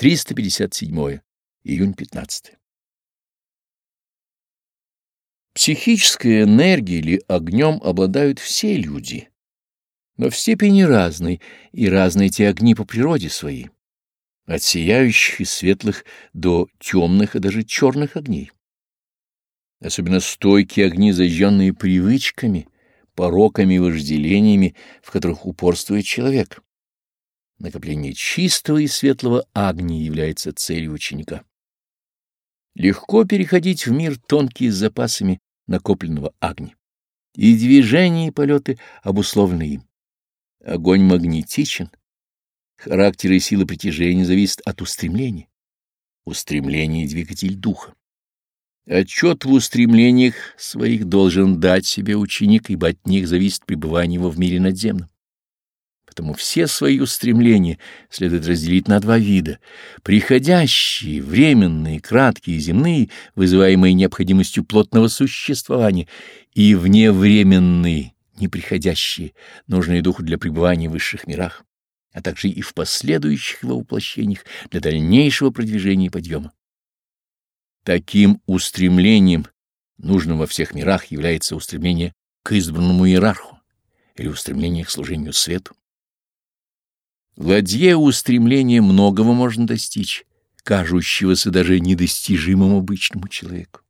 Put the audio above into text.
357. Июнь 15. Психической энергией или огнем обладают все люди, но в степени разной, и разные те огни по природе своей, от сияющих и светлых до темных и даже черных огней. Особенно стойкие огни, зажженные привычками, пороками и вожделениями, в которых упорствует человек. Накопление чистого и светлого агния является целью ученика. Легко переходить в мир тонкий с запасами накопленного огня. И движения и полеты обусловлены им. Огонь магнетичен. Характер и сила притяжения зависят от устремления. Устремление — двигатель духа. Отчет в устремлениях своих должен дать себе ученик, ибо от них зависит пребывание его в мире надземном. Поэтому все свои устремления следует разделить на два вида — приходящие, временные, краткие, земные, вызываемые необходимостью плотного существования, и вневременные, неприходящие, нужные духу для пребывания в высших мирах, а также и в последующих его воплощениях для дальнейшего продвижения и подъема. Таким устремлением, нужным во всех мирах, является устремление к избранному иерарху или устремление к служению свету. Ладье устремления многого можно достичь, кажущегося даже недостижимым обычному человеку.